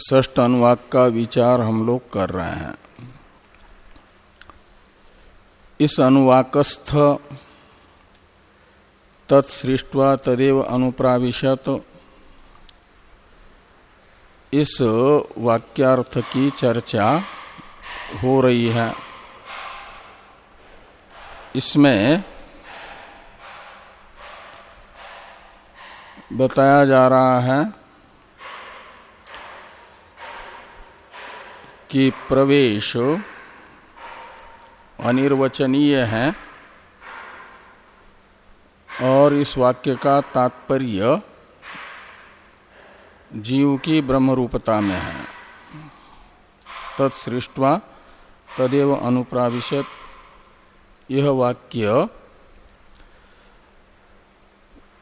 ष्ट अनुवाक का विचार हम लोग कर रहे हैं। इस अनुवाकस्थ तत्सृष्टवा तदेव अनुप्राविशत। इस वाक्यार्थ की चर्चा हो रही है। इसमें बताया जा रहा है कि प्रवेश अनिर्वचनीय है और इस वाक्य का तात्पर्य जीव की ब्रह्म रूपता में है। तत्सृष्टवा तदेव अनुप्राविशत। यह वाक्य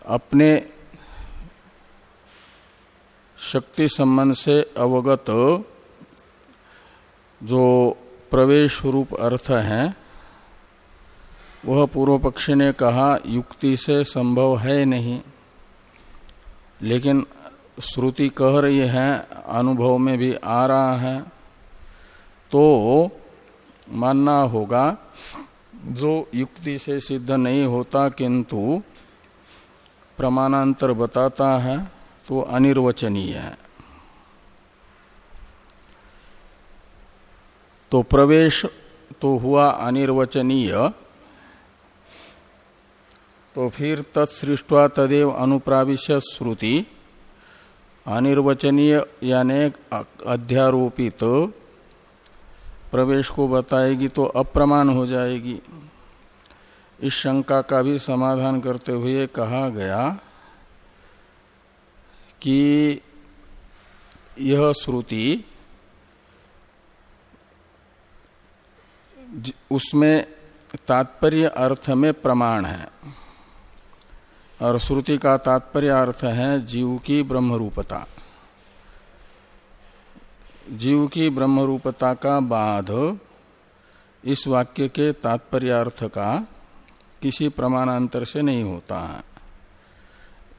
अपने शक्ति संबंध से अवगत जो प्रवेश रूप अर्थ है, वह पूर्व पक्षी ने कहा, युक्ति से संभव है नहीं। लेकिन श्रुति कह रही है, अनुभव में भी आ रहा है। तो मानना होगा, जो युक्ति से सिद्ध नहीं होता, किंतु प्रमाणांतर बताता है तो अनिर्वचनीय है। तो प्रवेश तो हुआ अनिर्वचनीय। तो फिर तत्सृष्टवा तदेव अनुप्राविश्य श्रुति। अनिर्वचनीय यानी अध्यारोपित। तो प्रवेश को बताएगी तो अप्रमाण हो जाएगी। इस शंका का भी समाधान करते हुए कहा गया कि यह श्रुति उसमें तात्पर्य अर्थ में प्रमाण है। और श्रुति का तात्पर्य अर्थ है जीव की ब्रह्म रूपता जीव की ब्रह्म रूपता का बाध इस वाक्य के तात्पर्य अर्थ का किसी प्रमाणांतर से नहीं होता है।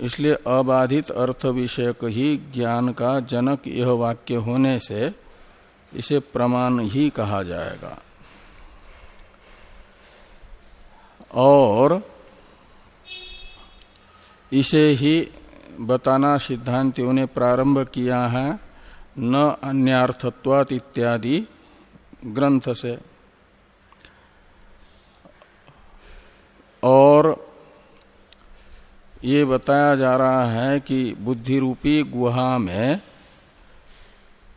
इसलिए अबाधित अर्थ विषयक ही ज्ञान का जनक यह वाक्य होने से इसे प्रमाण ही कहा जाएगा। और इसे ही बताना सिद्धांतियों ने प्रारंभ किया है, न अन्यार्थत्वात इत्यादि ग्रंथ से। और ये बताया जा रहा है कि बुद्धि रूपी गुहा में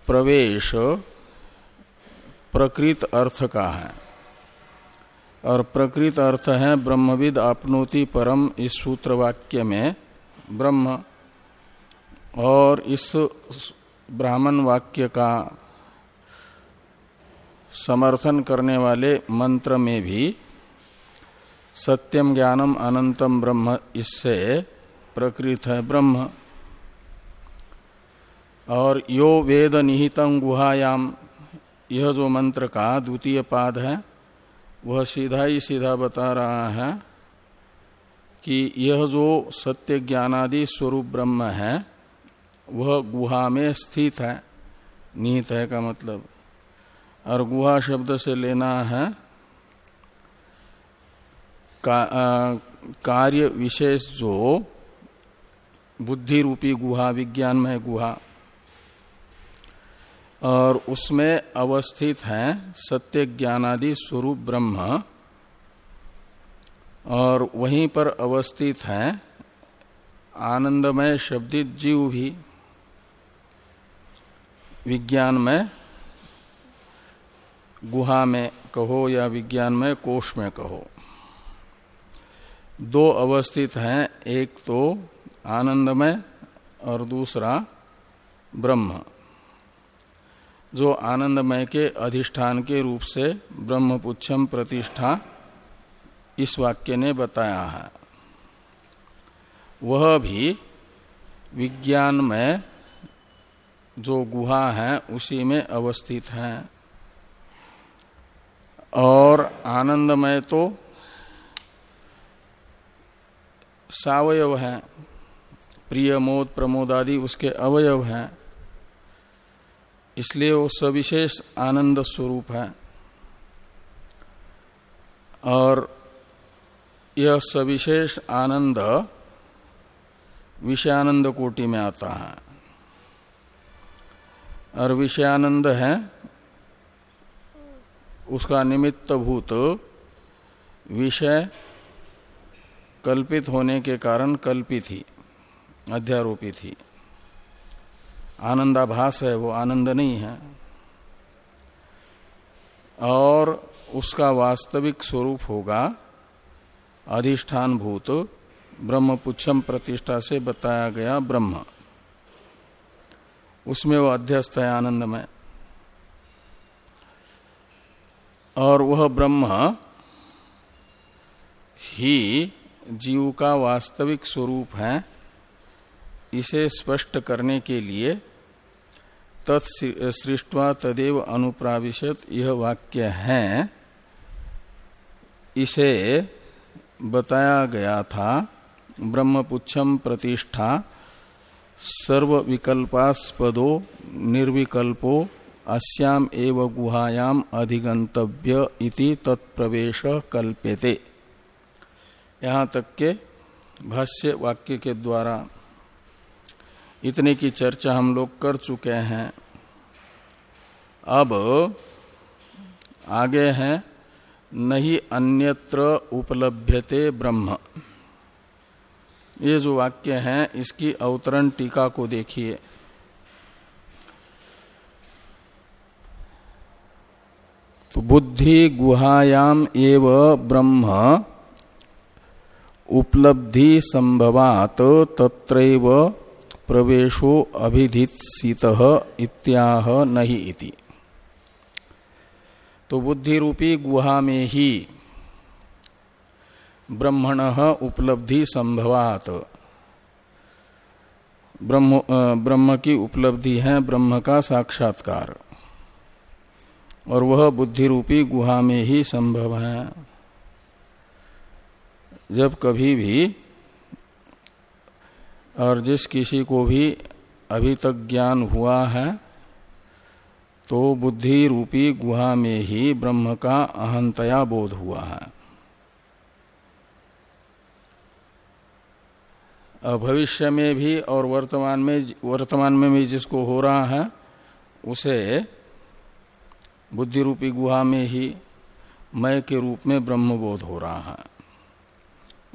प्रवेश प्रकृत अर्थ का है। और प्रकृत अर्थ है ब्रह्मविद आपनोति परम इस सूत्र वाक्य में ब्रह्म। और इस ब्राह्मण वाक्य का समर्थन करने वाले मंत्र में भी सत्यम ज्ञानम अनंतम ब्रह्म इससे प्रकृत है ब्रह्म। और यो वेद निहितम गुहायाम, यह जो मंत्र का द्वितीय पाद है। वह सीधा ही सीधा बता रहा है कि यह जो सत्य ज्ञानादि स्वरूप ब्रह्म है वह गुहा में स्थित है। निहित है का मतलब। और गुहा शब्द से लेना है का, आ, कार्य विशेष जो बुद्धि रूपी गुहा विज्ञान में गुहा। और उसमें अवस्थित है सत्य ज्ञानादि स्वरूप ब्रह्म, और वहीं पर अवस्थित है आनंदमय शब्दित जीव भी विज्ञान में गुहा में कहो या विज्ञान में कोष में कहो। दो अवस्थित हैं, एक तो आनंदमय और दूसरा ब्रह्म। जो आनंदमय के अधिष्ठान के रूप से ब्रह्मपुच्छम प्रतिष्ठा इस वाक्य ने बताया है। वह भी विज्ञान में जो गुहा है, उसी में अवस्थित है। और आनंदमय तो सावयव है प्रिय मोद प्रमोद आदि उसके अवयव हैं। इसलिए वो सविशेष आनंद स्वरूप है। और यह सविशेष आनंद विषयानंद कोटि में आता है। और विषयानंद है, उसका निमित्त भूत विषय कल्पित होने के कारण कल्पित ही, अध्यारोपित ही। आनंदाभास है, वो आनंद नहीं है। और उसका वास्तविक स्वरूप होगा अधिष्ठान भूत ब्रह्म पुच्छम प्रतिष्ठा से बताया गया ब्रह्म। उसमें वो अध्यस्त है आनंद में और वह ब्रह्म ही जीव का वास्तविक स्वरूप है, इसे स्पष्ट करने के लिए तत्सृष्टवा तदेव अनुप्राविशत। यह वाक्य है। इसे बताया गया था। ब्रह्मपुच्छम प्रतिष्ठा। सर्व विकल्पास्पदो निर्विकल्पो। अस्याम एव गुहायाम अधिगंतव्य इति तत्प्रवेश कल्प्यते। यहाँ तक के भाष्य वाक्य के द्वारा इतने की चर्चा हम लोग कर चुके हैं। अब आगे हैं, नहीं अन्यत्र उपलभ्यते ब्रह्म। ये जो वाक्य है, इसकी अवतरण टीका को देखिए। तो बुद्धि गुहायाम एव ब्रह्म, उपलब्धि संभवात तत्रैव प्रवेशो अभिधित इत्याह नहीं इति। तो बुद्धि रूपी गुहा में ही ब्रह्मण उपलब्धि संभवात। ब्रह्म ब्रह्म की उपलब्धि है, ब्रह्म का साक्षात्कार। और वह बुद्धि रूपी गुहा में ही संभव है। जब कभी भी और जिस किसी को भी अभी तक ज्ञान हुआ है तो बुद्धि रूपी गुहा में ही ब्रह्म का अहंतया बोध हुआ है। भविष्य में भी और वर्तमान में वर्तमान में भी जिसको हो रहा है, उसे बुद्धि रूपी गुहा में ही मय के रूप में ब्रह्मबोध हो रहा है।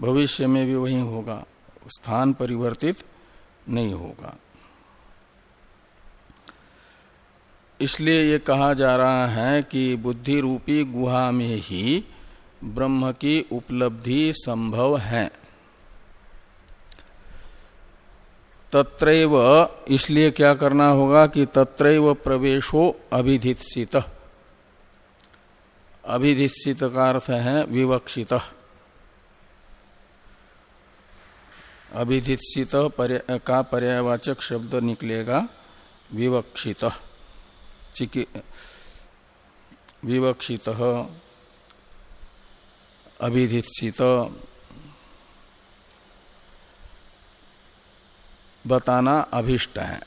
भविष्य में भी वही होगा। स्थान परिवर्तित नहीं होगा। इसलिए ये कहा जा रहा है कि बुद्धि रूपी गुहा में ही ब्रह्म की उपलब्धि संभव है। तत्रैव, इसलिए क्या करना होगा कि तत्रैव प्रवेशो अभिधित अभिधित का अर्थ है विवक्षित। अभिधित का पर्यावाचक शब्द निकलेगा, विवक्षित। विवक्षित। अभिधित बताना अभिष्ट है।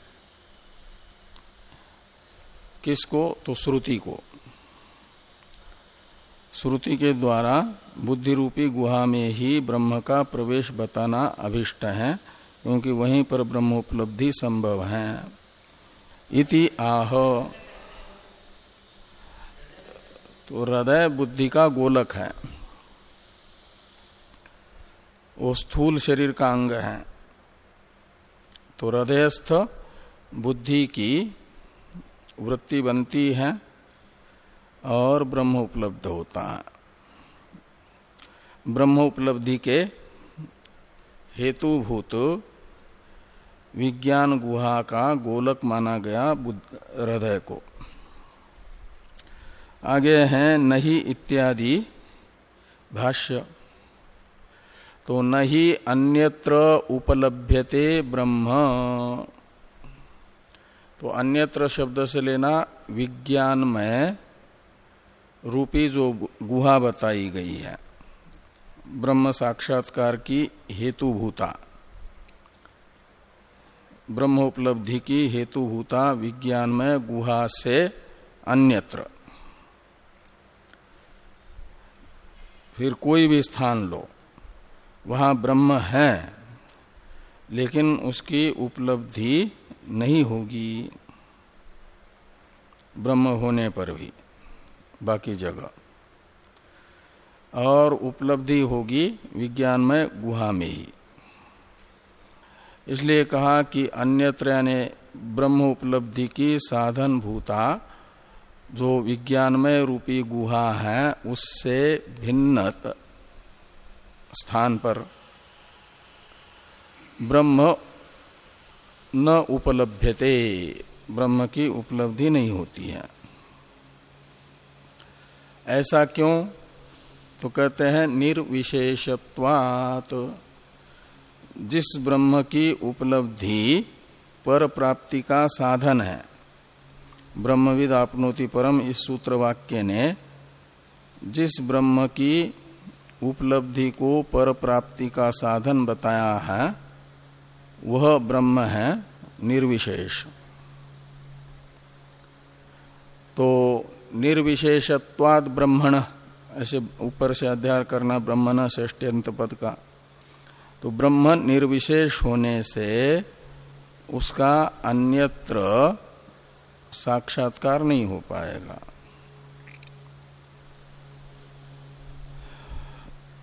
किसको? तो श्रुति को। श्रुति के द्वारा बुद्धि रूपी गुहा में ही ब्रह्म का प्रवेश बताना अभिष्ट है, क्योंकि वहीं पर ब्रह्म उपलब्धि संभव है। इति आह। तो हृदय बुद्धि का गोलक है। वो स्थूल शरीर का अंग है। तो हृदयस्थ बुद्धि की वृत्ति बनती है। और ब्रह्म उपलब्ध होता है। ब्रह्म उपलब्धि के हेतुभूत विज्ञान गुहा का गोलक माना गया हृदय को। आगे हैं नहीं इत्यादि भाष्य। तो नहीं अन्यत्र उपलभ्यते ब्रह्म। तो अन्यत्र शब्द से लेना विज्ञान में रूपी जो गुहा बताई गई है, ब्रह्म साक्षात्कार की हेतुभूता। ब्रह्मोपलब्धि की हेतुभूता विज्ञानमय गुहा से अन्यत्र। फिर कोई भी स्थान लो, वहाँ ब्रह्म है, लेकिन उसकी उपलब्धि नहीं होगी, ब्रह्म होने पर भी। बाकी जगह। और उपलब्धि होगी विज्ञान में गुहा में ही। इसलिए कहा कि अन्यत्र यानी ब्रह्म उपलब्धि की साधन भूता जो विज्ञानमय रूपी गुहा है, उससे भिन्न स्थान पर ब्रह्म न उपलभ्यते ब्रह्म की उपलब्धि नहीं होती है। ऐसा क्यों? तो कहते हैं, निर्विशेषत्वात। जिस ब्रह्म की उपलब्धि पर प्राप्ति का साधन है। ब्रह्मविद आपनोति परम इस सूत्र वाक्य ने, जिस ब्रह्म की उपलब्धि को पर प्राप्ति का साधन बताया है, वह ब्रह्म है निर्विशेष। तो निर्विशेषत्वाद ब्रह्मण। ऐसे ऊपर से अध्याय करना ब्रह्मण ष्टंत पद का। तो ब्रह्म निर्विशेष होने से उसका अन्यत्र साक्षात्कार नहीं हो पाएगा।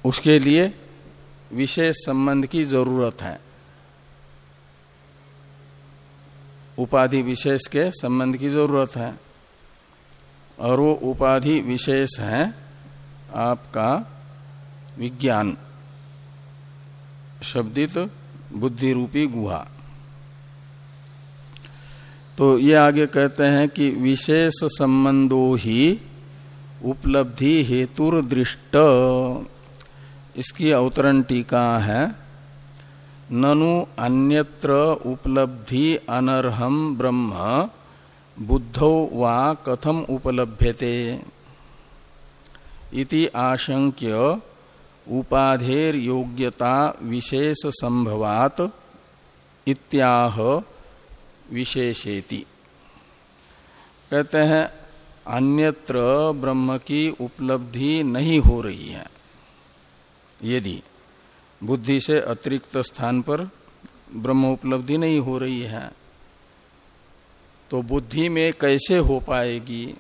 उसके लिए विशेष संबंध की ज़रूरत है। उपाधि विशेष के संबंध की ज़रूरत है। और वो उपाधि विशेष है आपका विज्ञान। शब्दित बुद्धि रूपी गुहा। तो ये आगे कहते हैं कि विशेष संबंधो ही उपलब्धि हेतुर दृष्ट। इसकी अवतरण टीका है, ननु अन्यत्र उपलब्धि अनर्हम ब्रह्म। बुद्धौ वा कथम उपलभ्यते इति आशंक्य उपाधेर योग्यता विशेष संभवात इत्याह विशेषेति। कहते हैं, अन्यत्र ब्रह्म की उपलब्धि नहीं हो रही है। यदि बुद्धि से अतिरिक्त स्थान पर ब्रह्म उपलब्धि नहीं हो रही है तो बुद्धि में कैसे हो पाएगी?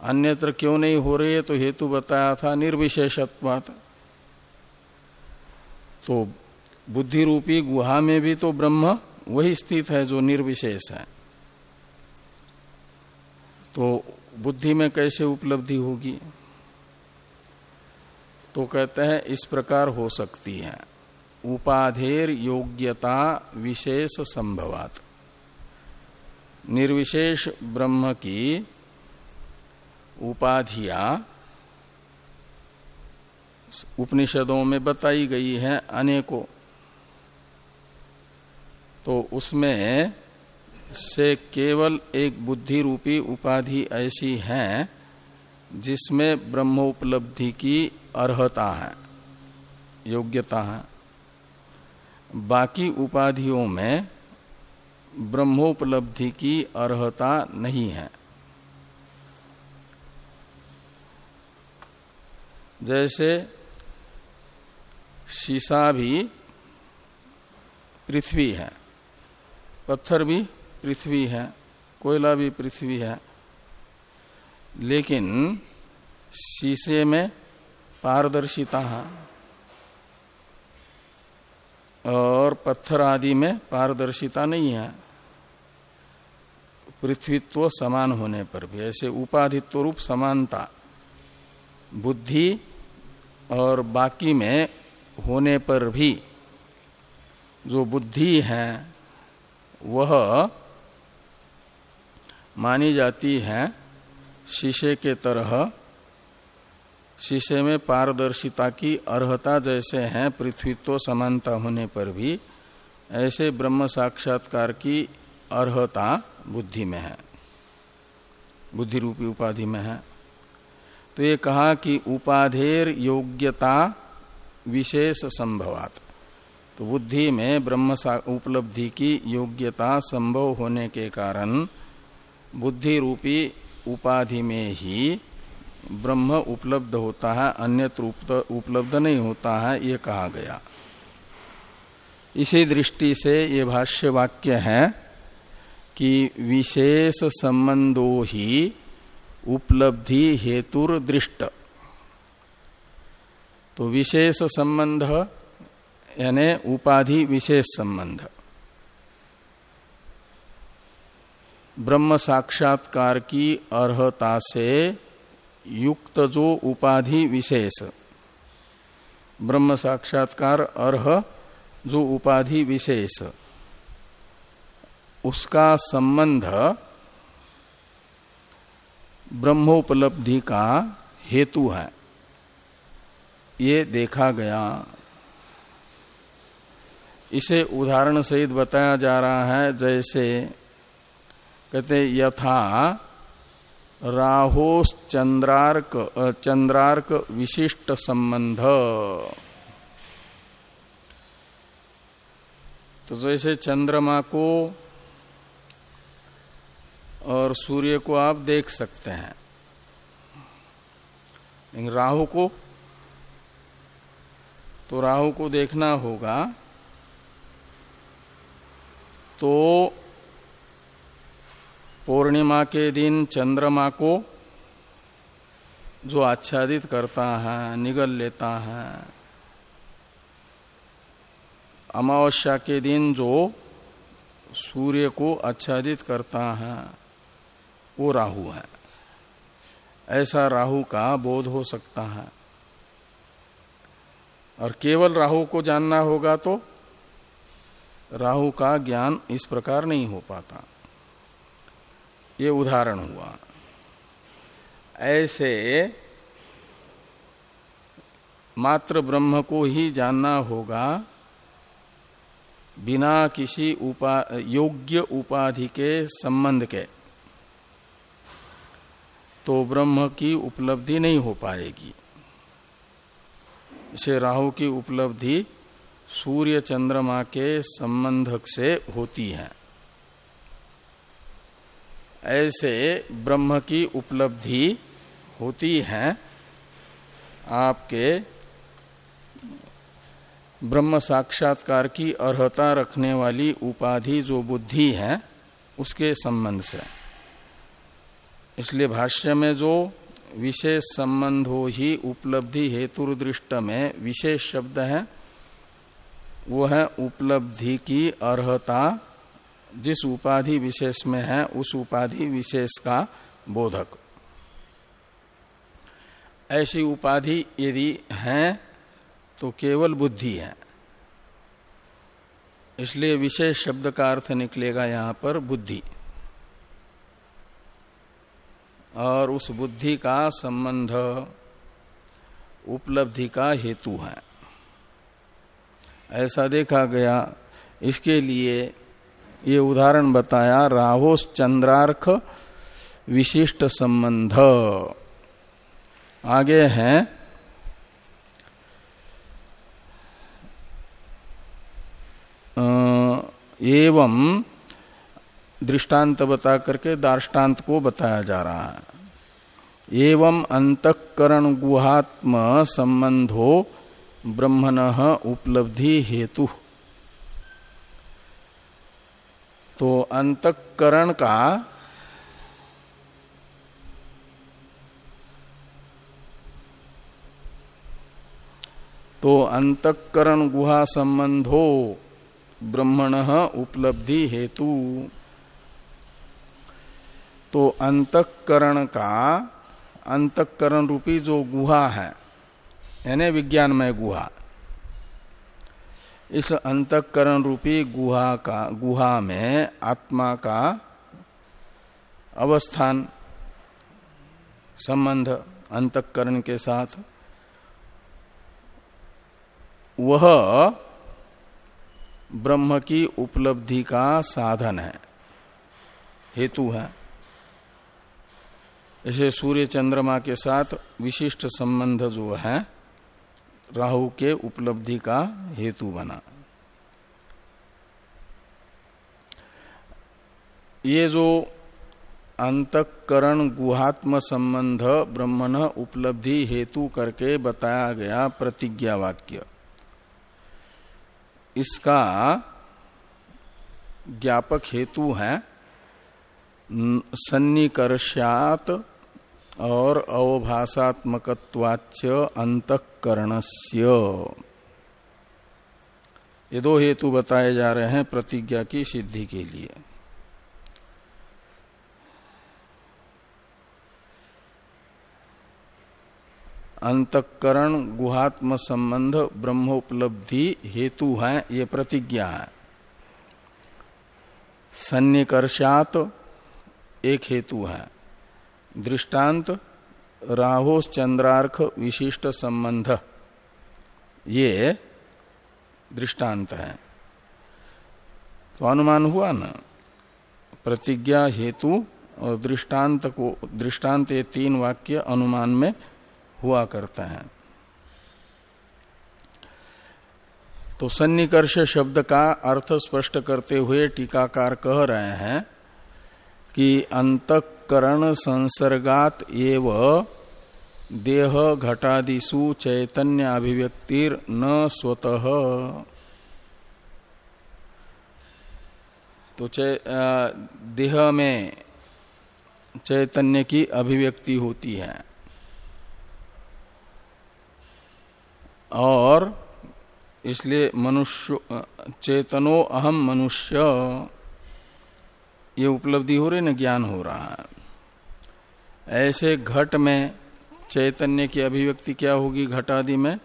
अन्यत्र क्यों नहीं हो रही है तो हेतु बताया था निर्विशेषत्वात। तो बुद्धि रूपी गुहा में भी तो ब्रह्म वही स्थित है जो निर्विशेष है। तो बुद्धि में कैसे उपलब्धि होगी? तो कहते हैं इस प्रकार हो सकती है। उपाधेर योग्यता विशेष संभवात। निर्विशेष ब्रह्म की उपाधिया उपनिषदों में बताई गई है अनेकों। तो उसमें से केवल एक बुद्धि रूपी उपाधि ऐसी है जिसमें ब्रह्मोपलब्धि की अर्हता है, योग्यता है। बाकी उपाधियों में ब्रह्मोपलब्धि की अर्हता नहीं है। जैसे शीशा भी पृथ्वी है, पत्थर भी पृथ्वी है, कोयला भी पृथ्वी है, लेकिन शीशे में पारदर्शिता है और पत्थर आदि में पारदर्शिता नहीं है। पृथ्वीत्व समान होने पर भी, ऐसे उपाधित्व रूप समानता, बुद्धि और बाकी में होने पर भी जो बुद्धि है, वह मानी जाती है शीशे के तरह। शीशे में पारदर्शिता की अर्हता जैसे है पृथ्वी तो समानता होने पर भी, ऐसे ब्रह्म साक्षात्कार की अर्हता बुद्धि में है बुद्धि रूपी उपाधि में है। तो ये कहा कि उपाधेर योग्यता विशेष संभवात। तो बुद्धि में ब्रह्म उपलब्धि की योग्यता संभव होने के कारण बुद्धि रूपी उपाधि में ही ब्रह्म उपलब्ध होता है, अन्यत्र उपलब्ध नहीं होता है, ये कहा गया। इसी दृष्टि से ये भाष्य वाक्य है कि विशेष संबंधो ही उपलब्धि हेतुर दृष्ट तो विशेष संबंध, यानी उपाधि विशेष संबंध। ब्रह्म साक्षात्कार की अर्हता से युक्त जो उपाधि विशेष, ब्रह्म साक्षात्कार अर्ह जो उपाधि विशेष उसका संबंध ब्रह्मोपलब्धि का हेतु है। ये देखा गया। इसे उदाहरण सहित बताया जा रहा है, जैसे कहते यथा राहोस चंद्रार्क चंद्रार्क विशिष्ट संबंध। तो जैसे चंद्रमा को और सूर्य को आप देख सकते हैं। लेकिन राहु को तो राहु को देखना होगा तो पूर्णिमा के दिन चंद्रमा को जो आच्छादित करता है, निगल लेता है, अमावस्या के दिन जो सूर्य को आच्छादित करता है वो राहु है। ऐसा राहु का बोध हो सकता है। और केवल राहु को जानना होगा तो राहु का ज्ञान इस प्रकार नहीं हो पाता। ये उदाहरण हुआ। ऐसे मात्र ब्रह्म को ही जानना होगा, बिना किसी उपा, योग्य उपाधि के संबंध के। तो ब्रह्म की उपलब्धि नहीं हो पाएगी। इसे राहु की उपलब्धि सूर्य चंद्रमा के संबंधक से होती है। ऐसे ब्रह्म की उपलब्धि होती है। आपके ब्रह्म साक्षात्कार की अर्हता रखने वाली उपाधि जो बुद्धि है, उसके संबंध से। इसलिए भाष्य में जो विशेष संबंधो ही उपलब्धि हेतु दृष्ट में विशेष शब्द है, वो है उपलब्धि की अर्हता। जिस उपाधि विशेष में है, उस उपाधि विशेष का बोधक। ऐसी उपाधि यदि है तो केवल बुद्धि है। इसलिए विशेष शब्द का अर्थ निकलेगा यहाँ पर बुद्धि। और उस बुद्धि का संबंध उपलब्धि का हेतु है। ऐसा देखा गया। इसके लिए ये उदाहरण बताया, राहोस चंद्रार्क विशिष्ट संबंध। आगे है। एवं दृष्टांत बता करके दार्टान्त को बताया जा रहा है। एवं अंतकरण गुहात्म संबंधो ब्रह्मण उपलब्धि हेतु। तो अंतकरण का तो अंतकरण गुहा संबंधो ब्रह्मण उपलब्धि हेतु। तो अंतकरण का, अंतकरण रूपी जो गुहा है, यानी विज्ञानमय गुहा। इस अंतकरण रूपी गुहा का, गुहा में आत्मा का अवस्थान, संबंध, अंतकरण के साथ, वह ब्रह्म की उपलब्धि का साधन है, हेतु है। ऐसे सूर्य चंद्रमा के साथ विशिष्ट संबंध जो है, राहु के उपलब्धि का हेतु बना। ये जो अंतकरण गुहात्म संबंध ब्रह्मण उपलब्धि हेतु करके बताया गया प्रतिज्ञा वाक्य, इसका ज्ञापक हेतु है सन्निकर्षात और अवभाषात्मकवाच्य अंतकरणस्य। ये दो हेतु बताए जा रहे हैं प्रतिज्ञा की सिद्धि के लिए। अंतकरण, गुहात्म संबंध, ब्रह्मोपलब्धि हेतु है, ये प्रतिज्ञा है। सन्निकर्षात एक हेतु है। दृष्टांत राहोस चंद्रार्क विशिष्ट संबंध। ये दृष्टांत है। तो अनुमान हुआ ना, प्रतिज्ञा हेतु और दृष्टांत को, दृष्टांत ये तीन वाक्य अनुमान में हुआ करता है। तो सन्निकर्ष शब्द का अर्थ स्पष्ट करते हुए टीकाकार कह रहे हैं कि अंतकरण संसर्गात एव देह घटादिशु चैतन्य अभिव्यक्तिर न स्वतः। तो देह में चैतन्य की अभिव्यक्ति होती है। और इसलिए मनुष्य, चेतनो अहम मनुष्य। ये उपलब्धि हो रही ना? ज्ञान हो रहा है। ऐसे घट में चैतन्य की अभिव्यक्ति क्या होगी? घटादि में?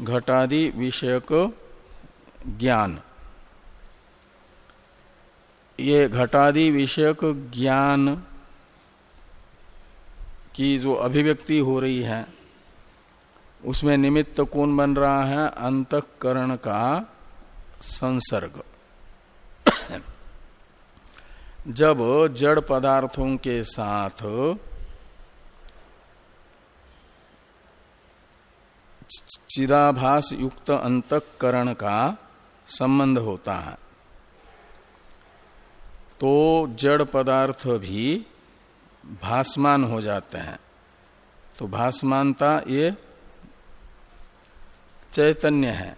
घटादि विषयक ज्ञान। ये घटादि विषयक ज्ञान की जो अभिव्यक्ति हो रही है, उसमें निमित्त कौन बन रहा है? अंतकरण का संसर्ग। जब जड़ पदार्थों के साथ चिदाभास युक्त अंतकरण का संबंध होता है तो जड़ पदार्थ भी भासमान हो जाते हैं। तो भासमानता ये चैतन्य है।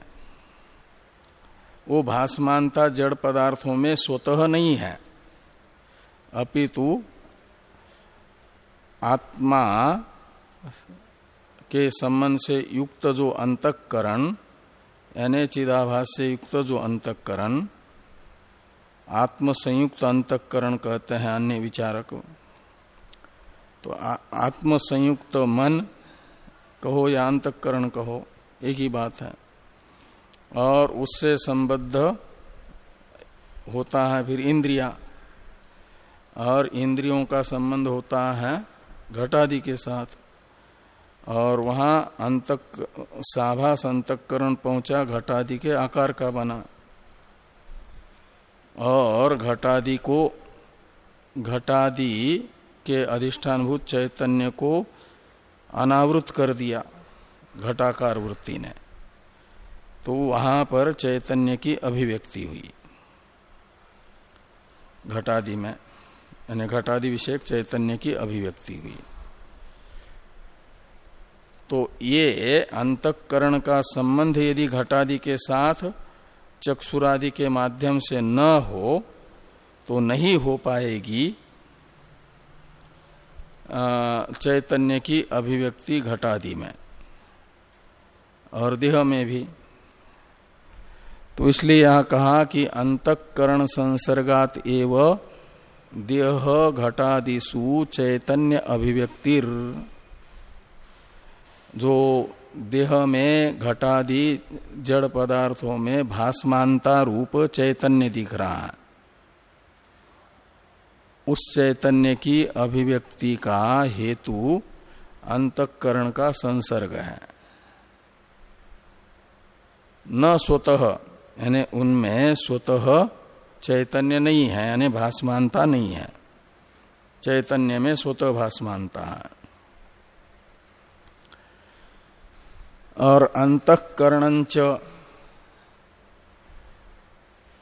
वो भासमानता जड़ पदार्थों में स्वतः नहीं है। अपितु आत्मा के संबंध से युक्त जो अंतकरण, यानी चिदाभास से युक्त जो अंतकरण आत्म संयुक्त अंतकरण कहते हैं अन्य विचारक। तो आत्म संयुक्त मन कहो या अंतकरण कहो, एक ही बात है। और उससे संबद्ध होता है फिर इंद्रिया। और इंद्रियों का संबंध होता है घटादि के साथ। और वहाँ अंतक साभास अंतकरण पहुँचा घटादि के आकार का बना। और घटादि को, घटादि के अधिष्ठानभूत चैतन्य को अनावृत कर दिया घटाकार वृत्ति ने। तो वहाँ पर चैतन्य की अभिव्यक्ति हुई। घटादि में यानी घटादि विषयक चैतन्य की अभिव्यक्ति हुई। तो ये अंतकरण का संबंध यदि घटादि के साथ चक्षुरादि के माध्यम से न हो तो नहीं हो पाएगी चैतन्य की अभिव्यक्ति घटादि में और देह में भी। तो इसलिए यहाँ कहा कि अंतकरण संसर्गात एव देह घटादिशु चैतन्य अभिव्यक्तिर। जो देह में घटादि जड़ पदार्थों में भासमानता रूप चैतन्य दिख रहा है। उस चैतन्य की अभिव्यक्ति का हेतु अंतकरण का संसर्ग है। न स्वतः, यानी उनमें स्वतः चैतन्य नहीं है, यानी भाषमानता नहीं है। चैतन्य में स्वतः भासमानता है। और अंतकरण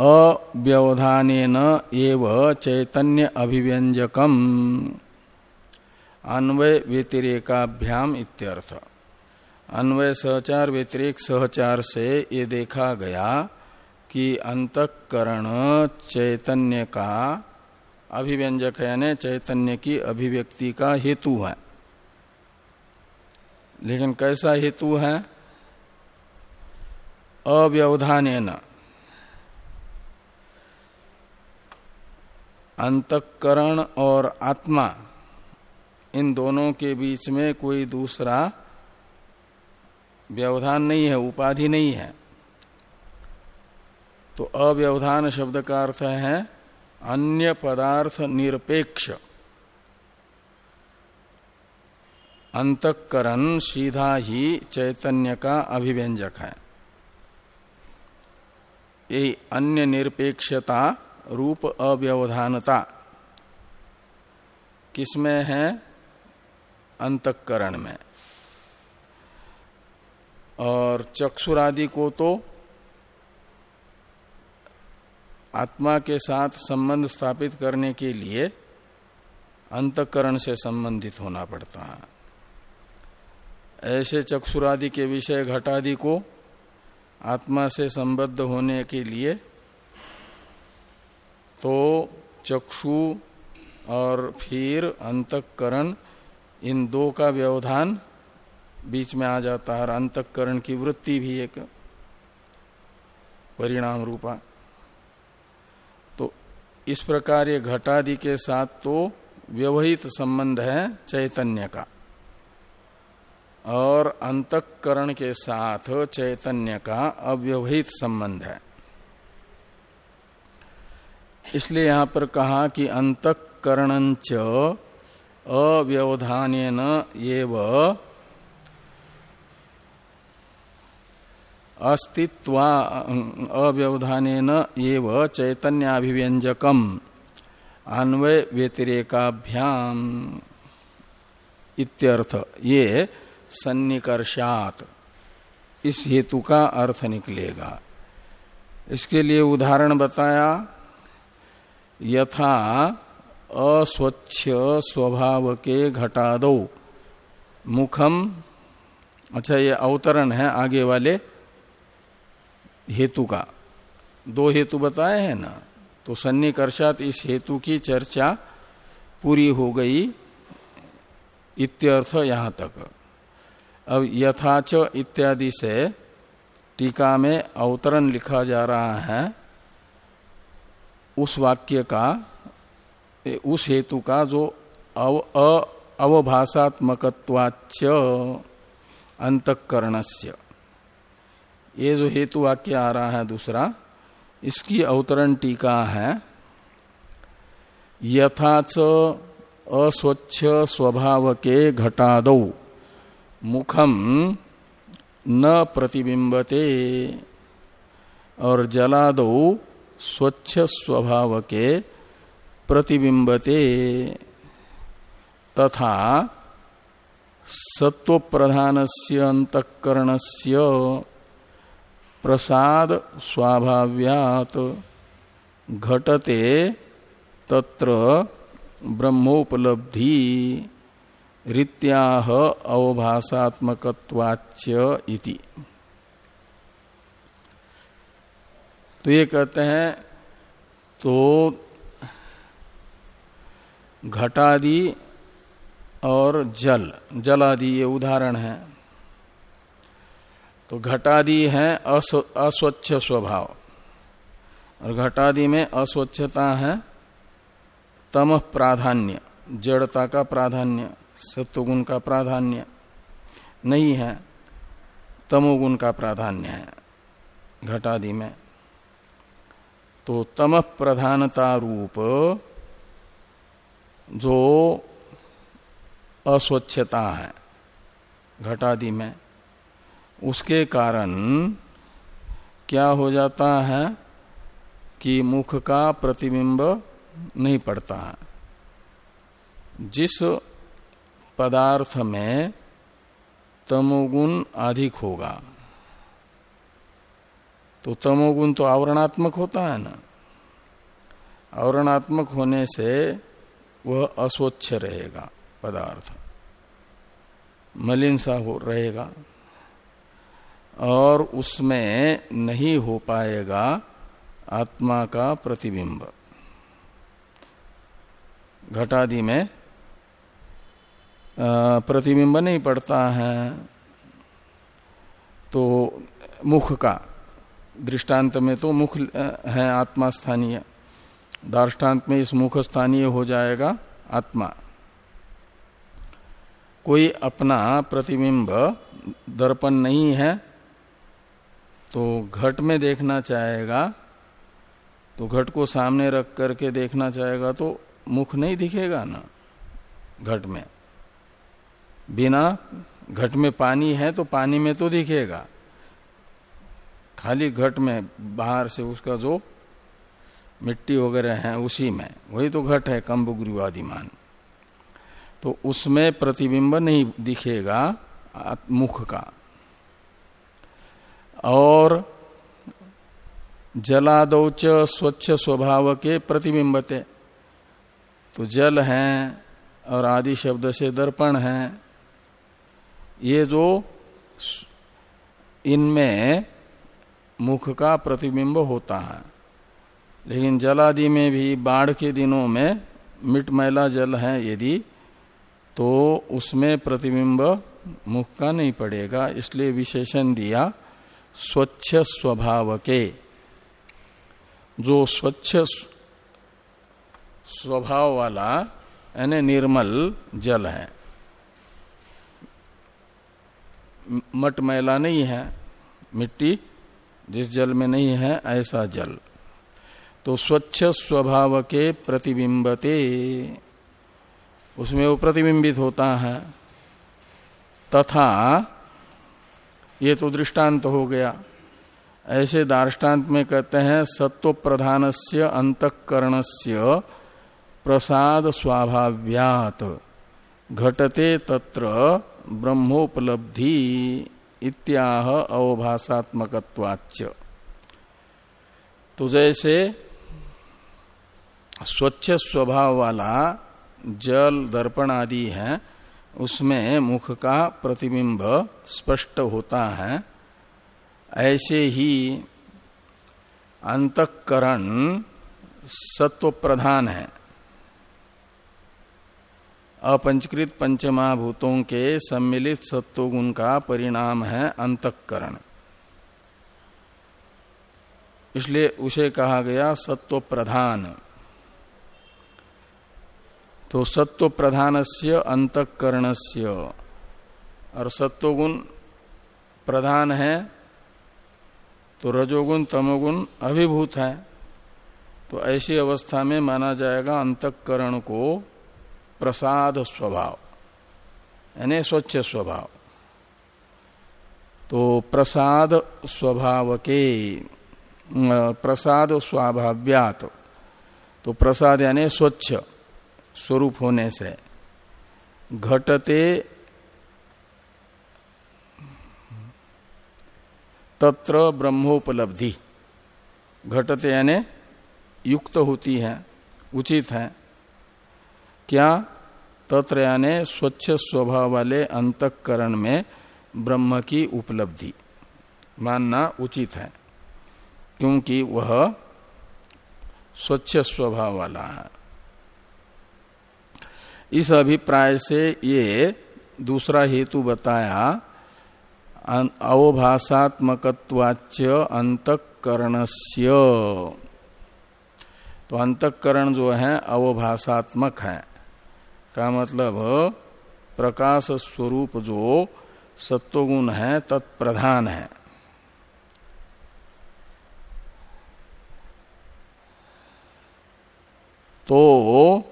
अव्यवधान एव चैतन्य अभिव्यंजकम अन्वय व्यतिरेकाभ्याम इत्यर्थ। अन्वय सहचार व्यतिरेक सहचार से ये देखा गया कि अंतकरण चैतन्य का अभिव्यंजक यानी चैतन्य की अभिव्यक्ति का हेतु है। लेकिन कैसा हेतु है? अव्यवधान अंतकरण और आत्मा, इन दोनों के बीच में कोई दूसरा व्यवधान नहीं है, उपाधि नहीं है। तो अव्यवधान शब्द का अर्थ है अन्य पदार्थ निरपेक्ष। अंतकरण सीधा ही चैतन्य का अभिव्यंजक है। ये अन्य निरपेक्षता, रूप अव्यवधानता, किसमें है? अंतकरण में। और चक्षुरादि को तो आत्मा के साथ संबंध स्थापित करने के लिए अंतकरण से संबंधित होना पड़ता है। ऐसे चक्षुरादि के विषय घटादि को आत्मा से संबद्ध होने के लिए तो चक्षु और फिर अंतकरण, इन दो का व्यवधान बीच में आ जाता है और अंतकरण की वृत्ति भी एक परिणाम रूपा। इस प्रकार ये घटादि के साथ तो व्यवहित संबंध है चैतन्य का। और अंतकरण के साथ चैतन्य का अव्यवहित संबंध है। इसलिए यहाँ पर कहा कि अंतकरण अव्यवधान एव अस्तित्वा अव्यवधान एव चैतन्याभिव्यंजकम अन्वय व्यतिरेकाभ्याम इत्यर्थ, ये सन्निकर्षात। इस हेतु का अर्थ निकलेगा। इसके लिए उदाहरण बताया, यथा अस्वच्छ स्वभाव के घटादो। मुखम अच्छा ये अवतरण है आगे वाले हेतु का। दो हेतु बताए हैं ना तो सन्निकर्षात इस हेतु की चर्चा पूरी हो गई इत्यर्थ यहाँ तक। अब यथाच इत्यादि से टीका में अवतरण लिखा जा रहा है, उस वाक्य का उस हेतु का जो अव अवभाषात्मकवाच्य अंतकरणस्य। ये जो हेतु वाक्य आ रहा है दूसरा, इसकी अवतरण टीका है यथाच अस्वच्छ स्वभाव के घटादौ मुखम न प्रतिबिंबते और जलादौ स्वच्छ स्वभाव के प्रतिबिंबते तथा सत्व प्रधान से अंतकरण से प्रसाद स्वाभाव्यात घटते तत्र ब्रह्मोपलब्धि रीत्याह अवभाषात्मकवाच्य इति। तो ये कहते हैं तो घटादि और जल जल आदि ये उदाहरण है। तो घटादि है अस्वच्छ स्वभाव। और घटादि में अस्वच्छता है तम प्राधान्य, जड़ता का प्राधान्य, सत्वगुण का प्राधान्य, नहीं है तमोगुण का प्राधान्य है घटादि में। तो तम प्रधानता रूप जो अस्वच्छता है घटादि में। उसके कारण क्या हो जाता है कि मुख का प्रतिबिंब नहीं पड़ता है। जिस पदार्थ में तमोगुण अधिक होगा तो तमोगुण तो आवरणात्मक होता है ना। आवरणात्मक होने से वह अस्वच्छ रहेगा, पदार्थ मलिन सा हो रहेगा। और उसमें नहीं हो पाएगा आत्मा का प्रतिबिंब। घटादि में प्रतिबिंब नहीं पड़ता है। तो मुख का, दृष्टांत में तो मुख है आत्मा स्थानीय। दार्ष्टान्त में इस मुख स्थानीय हो जाएगा आत्मा। कोई अपना प्रतिबिंब दर्पण नहीं है तो घट में देखना चाहेगा तो घट को सामने रख करके देखना चाहेगा तो मुख नहीं दिखेगा ना घट में। बिना घट में पानी है तो पानी में तो दिखेगा। खाली घट में बाहर से उसका जो मिट्टी वगैरह है उसी में, वही तो घट है कम्ब गुरुवादिमान तो उसमें प्रतिबिंब नहीं दिखेगा मुख का। और जलादौच स्वच्छ स्वभाव के प्रतिबिंबते। तो जल है और आदि शब्द से दर्पण है। ये जो इनमें मुख का प्रतिबिंब होता है। लेकिन जलादि में भी बाढ़ के दिनों में मिट मैला जल है यदि तो उसमें प्रतिबिंब मुख का नहीं पड़ेगा, इसलिए विशेषण दिया स्वच्छ स्वभाव के जो स्वच्छ स्वभाव वाला, यानी निर्मल जल है। मट मैला नहीं है, मिट्टी जिस जल में नहीं है, ऐसा जल। तो स्वच्छ स्वभाव के प्रतिबिंबते। उसमें वो प्रतिबिंबित होता है। तथा ये तो दृष्टांत हो गया। ऐसे दार्टान्त में कहते हैं सत्व प्रधान से अंतकरण से प्रसाद स्वाभाव्यात। घटते तत्र ब्रह्मोपलब्धि इत्याह अवभाषात्मकवाच्य तो जैसे स्वच्छ स्वभाव वाला जल दर्पण आदि है उसमें मुख का प्रतिबिंब स्पष्ट होता है। ऐसे ही अंतकरण सत्व प्रधान है। अपंचकृत पंचमाभूतों के सम्मिलित सत्वगुण का परिणाम है अंतकरण। इसलिए उसे कहा गया सत्व प्रधान तो सत्व प्रधान से अंतकरण से और सत्वगुण प्रधान है तो रजोगुण, तमोगुण अभिभूत है। तो ऐसी अवस्था में माना जाएगा अंतकरण को प्रसाद स्वभाव, यानी स्वच्छ स्वभाव। तो प्रसाद स्वभाव के प्रसाद स्वाभाव्यात। तो प्रसाद यानी स्वच्छ। स्वरूप होने से घटते तत्र ब्रह्मोपलब्धि। घटते यानी युक्त होती है, उचित है। क्या? तत्र यानी स्वच्छ स्वभाव वाले अंतकरण में ब्रह्म की उपलब्धि मानना उचित है, क्योंकि वह स्वच्छ स्वभाव वाला है। इस अभिप्राय से ये दूसरा हेतु बताया अवभाषात्मकवाच्य अंतकरणस्य। तो अंतकरण जो है, अवभाषात्मक है। का मतलब प्रकाश स्वरूप जो सत्वगुण है, तत्प्रधान है। तो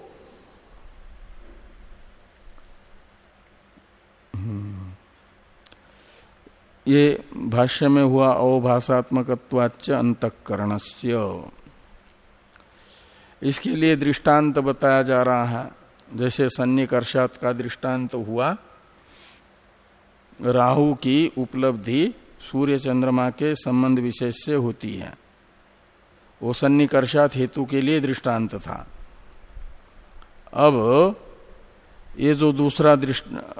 ये भाष्य में हुआ अवभाषात्मकवाच्य अंतकरण इसके लिए दृष्टांत बताया जा रहा है। जैसे सन्निकर्षात का दृष्टांत हुआ, राहु की उपलब्धि सूर्य चंद्रमा के संबंध विशेष से होती है। वो सन्निकर्षात हेतु के लिए दृष्टांत था। अब ये जो दूसरा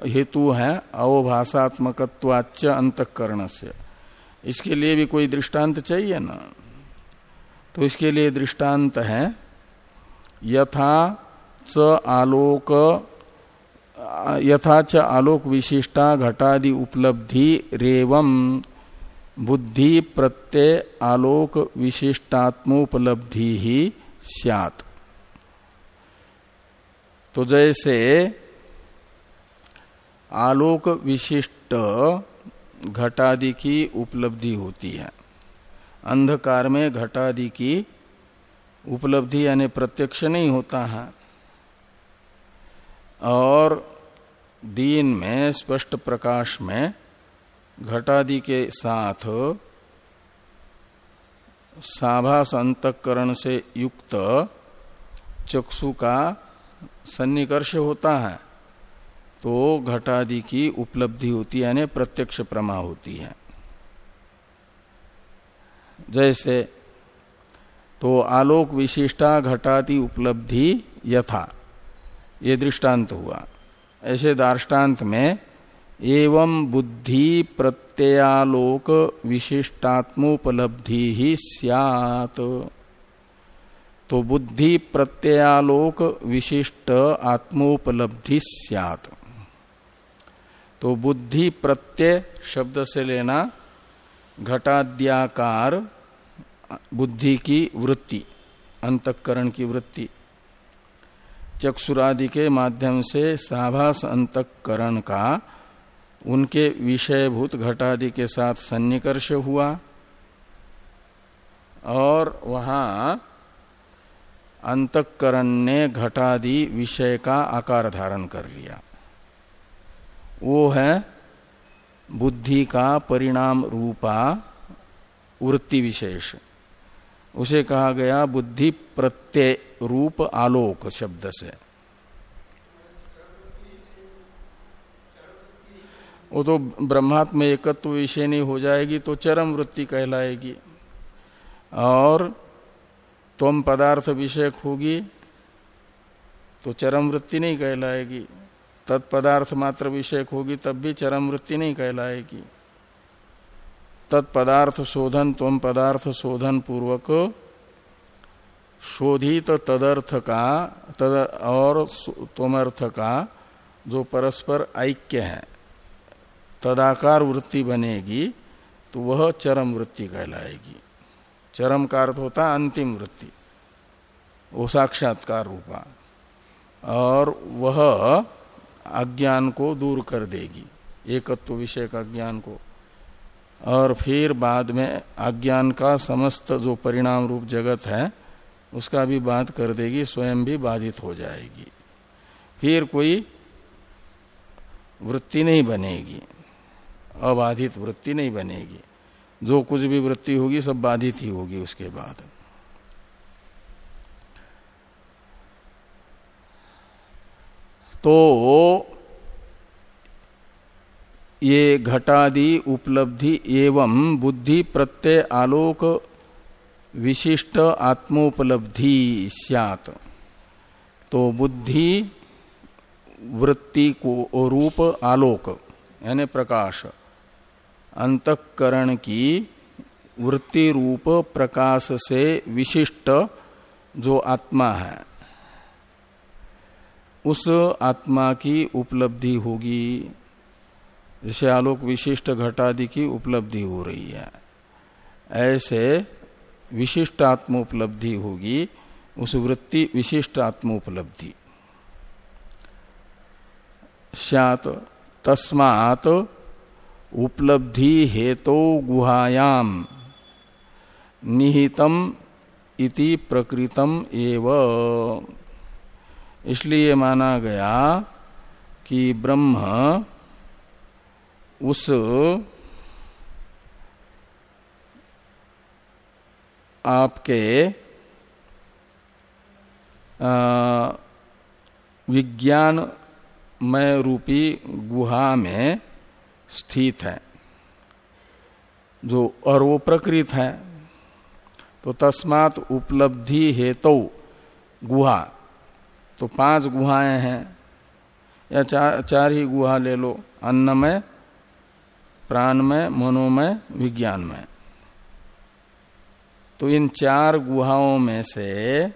हेतु है अवभाषात्मकवाच्य अंतकरण से इसके लिए भी कोई दृष्टांत चाहिए ना? तो इसके लिए दृष्टांत है, यथा च आलोक, यथा च आलोक विशिष्टा घटादि उपलब्धि रेवम बुद्धि प्रत्यय आलोक विशिष्टात्मोपलब्धि ही सियात। तो जैसे आलोक विशिष्ट घटादि की उपलब्धि होती है। अंधकार में घटादि की उपलब्धि यानी प्रत्यक्ष नहीं होता है। और दिन में, स्पष्ट प्रकाश में घटादि के साथ साभास अंतकरण से युक्त चक्षु का सन्निकर्ष होता है तो घटादि की उपलब्धि होती है, यानी प्रत्यक्ष प्रमा होती है। जैसे तो आलोक विशिष्टा घटादि उपलब्धि यथा, ये दृष्टांत हुआ। ऐसे दार्टान्त में, एवं बुद्धि प्रत्ययालोक विशिष्टात्मोपलब्धि ही सियात। तो बुद्धि प्रत्ययालोक विशिष्ट आत्मोपलब्धि सियात। तो बुद्धि प्रत्यय शब्द से लेना घटाद्याकार बुद्धि की वृत्ति, अंतकरण की वृत्ति। चक्षुरादि के माध्यम से साभास अंतकरण का उनके विषयभूत घटादि के साथ सन्निकर्ष हुआ और वहाँ अंतकरण ने घटादि विषय का आकार धारण कर लिया। वो है बुद्धि का परिणाम रूपा वृत्ति विशेष। उसे कहा गया बुद्धि प्रत्यय रूप आलोक शब्द से। वो तो ब्रह्मात्म एकत्व विषय नहीं हो जाएगी तो चरम वृत्ति कहलाएगी। और तुम पदार्थ विषयक होगी तो चरम वृत्ति नहीं कहलाएगी। तत्पदार्थ मात्र विषयक होगी, तब भी चरम वृत्ति नहीं कहलाएगी। तत्पदार्थ शोधन, तुम पदार्थ शोधन पूर्वक शोधित तदर्थ का, तद और तुमर्थ का जो परस्पर ऐक्य है, तदाकार वृत्ति बनेगी तो वह चरम वृत्ति कहलाएगी। चरम का अर्थ होता अंतिम वृत्ति। वो साक्षात्कार रूपा। और वह अज्ञान को दूर कर देगी, एकत्व विषय का ज्ञान को। और फिर बाद में अज्ञान का समस्त जो परिणाम रूप जगत है, उसका भी बात कर देगी, स्वयं भी बाधित हो जाएगी। फिर कोई वृत्ति नहीं बनेगी, अबाधित वृत्ति नहीं बनेगी। जो कुछ भी वृत्ति होगी, सब बाधित ही होगी उसके बाद। तो ये घटादि उपलब्धि एवं बुद्धि प्रत्यय आलोक विशिष्ट आत्मोपलब्धि सियात। तो बुद्धि, वृत्ति को रूप, आलोक, यानी प्रकाश। अंतकरण की वृत्ति रूप प्रकाश से विशिष्ट जो आत्मा है, उस आत्मा की उपलब्धि होगी। जैसे आलोक विशिष्ट घटादि की उपलब्धि हो रही है, ऐसे विशिष्ट आत्मोपलब्धि होगी, उस वृत्ति विशिष्ट आत्मोपलब्धि। सत तस्मात उपलब्धि हेतो गुहायाम। निहितम इति प्रकृतम एव। इसलिए माना गया कि ब्रह्म उस आपके विज्ञानमय रूपी गुहा में स्थित है। जो और वो प्रकृत है। तो तस्मात उपलब्धि हेतु गुहा। तो पाँच गुहाएँ हैं। या चार चार ही गुहा ले लो। अन्नमय, प्राणमय, मनोमय, विज्ञानमय। तो इन चार गुहाओं में से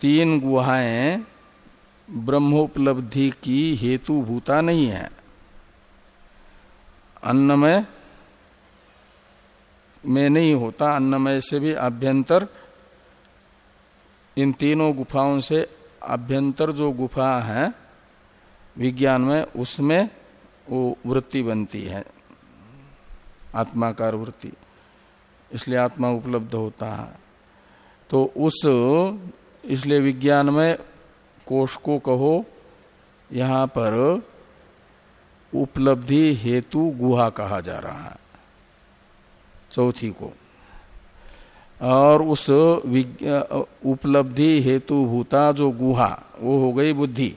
तीन गुहाएँ ब्रह्मोपलब्धि की हेतु भूता नहीं है। अन्नमय में नहीं होता, अन्नमय से भी अभ्यंतर। इन तीनों गुफाओं से अभ्यंतर जो गुफा है, विज्ञान में, उसमें वो वृत्ति बनती है। आत्माकार वृत्ति। इसलिए आत्मा उपलब्ध होता है। तो उस, इसलिए विज्ञान में कोष को कहो, यहाँ पर उपलब्धि हेतु गुहा कहा जा रहा है, चौथी को। और उस उपलब्धि हेतु भूता जो गुहा, वो हो गई बुद्धि।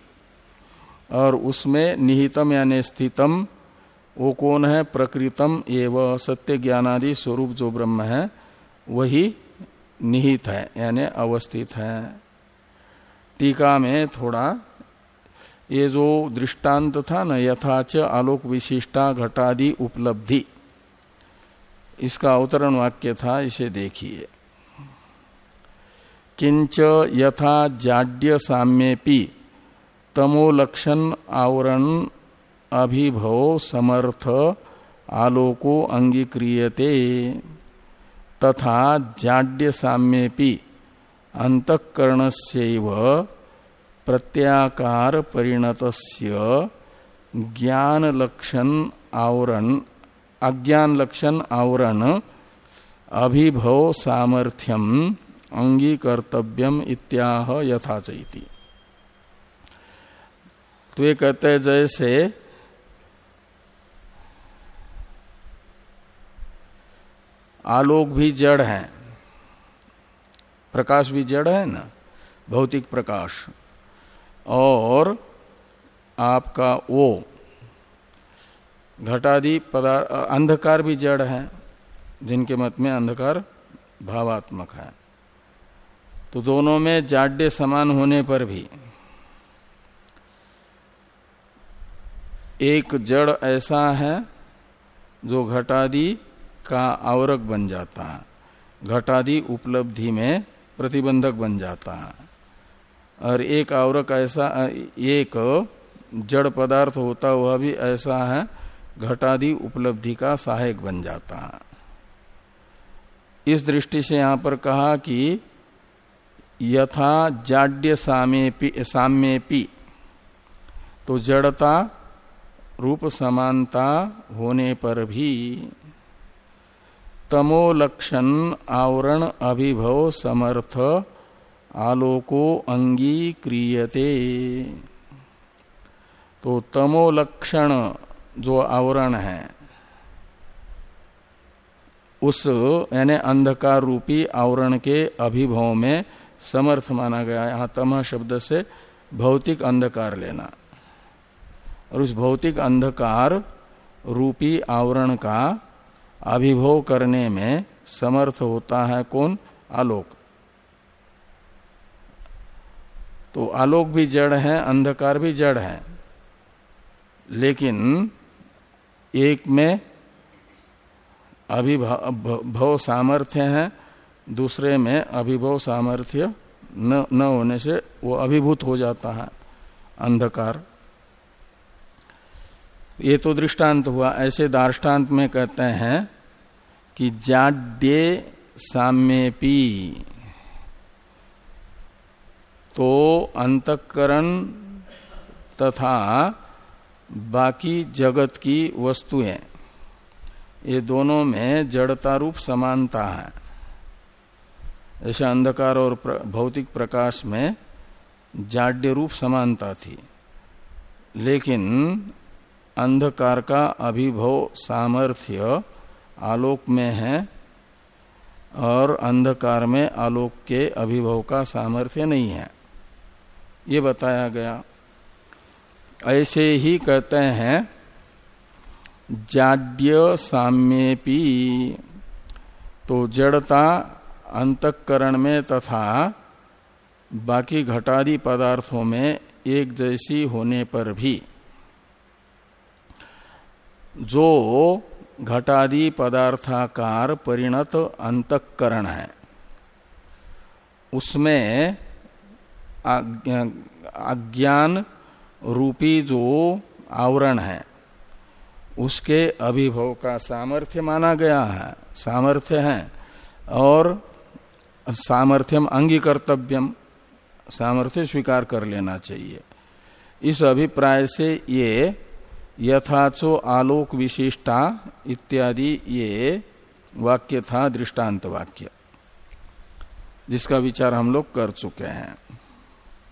और उसमें निहितम यानी स्थितम, वो कौन है? प्रकृतम एवं सत्य ज्ञानादि स्वरूप जो ब्रह्म है, वही निहित है, यानी अवस्थित है। टीका में थोड़ा, ये जो दृष्टांत था न यथाच आलोक विशिष्टा घटादि उपलब्धि। इसका अवतरण वाक्य था, इसे देखिए। किंच यथा जाड्य साम्यपि तमोलक्षण आवरण अभिभव समर्थ आलोको अंगीक्रियते। तथा जाड्य साम्यपि अंतकरण से प्रत्याकार परिणत ज्ञान लक्षण आवरण अज्ञान लक्षण आवरण, अभिभव सामर्थ्यम, अंगीकर्तव्यम इत्याह यथा चैती तो ये कहते जैसे आलोक भी जड़ है प्रकाश भी जड़ है ना? भौतिक प्रकाश। और आपका वो घटादि पदार्थ अंधकार भी जड़ है, जिनके मत में अंधकार भावात्मक है। तो दोनों में जाड्य समान होने पर भी एक जड़ ऐसा है, जो घटादि का आवरक बन जाता है। घटादि उपलब्धि में प्रतिबंधक बन जाता है। और एक आवरक ऐसा, एक जड़ पदार्थ होता हुआ भी ऐसा है, घटादि उपलब्धि का सहायक बन जाता है। इस दृष्टि से यहाँ पर कहा कि यथा जाड्य साम्यपी तो जड़ता, रूप समानता होने पर भी तमोलक्षण आवरण अभिभव समर्थ आलोको अंगी अंगीक्रियते। तो तमोलक्षण जो आवरण है, उस यानी अंधकार रूपी आवरण के अभिभव में समर्थ माना गया। यहाँ तम शब्द से भौतिक अंधकार लेना। और उस भौतिक अंधकार रूपी आवरण का अभिभव करने में समर्थ होता है कौन? आलोक। तो आलोक भी जड़ है अंधकार भी जड़ है। लेकिन एक में अभिभव सामर्थ्य है दूसरे में अभिभव सामर्थ्य न, न होने से वो अभिभूत हो जाता है अंधकार। ये तो दृष्टांत हुआ, ऐसे दार्टान्त में कहते हैं कि जाड्य साम्यपी। तो अंतकरण तथा बाकी जगत की वस्तुएँ, ये दोनों में जड़ता रूप समानता है। जैसे अंधकार और भौतिक प्रकाश में जाड्य रूप समानता थी। लेकिन अंधकार का अभिभव सामर्थ्य आलोक में है और अंधकार में आलोक के अभिभव का सामर्थ्य नहीं है। ये बताया गया। ऐसे ही कहते हैं, जाड्य साम्येपी तो जड़ता अंतकरण में तथा बाकी घटादि पदार्थों में एक जैसी होने पर भी जो घटादि पदार्थाकार परिणत अंतकरण है। उसमें अज्ञान रूपी जो आवरण है, उसके अभिभव का सामर्थ्य माना गया है, सामर्थ्य है, और सामर्थ्यम अंगीकर्तव्यम, सामर्थ्य स्वीकार कर लेना चाहिए। इस अभिप्राय से ये यथाचो आलोक विशिष्टा इत्यादि ये वाक्य था दृष्टांत वाक्य जिसका विचार हम लोग कर चुके हैं।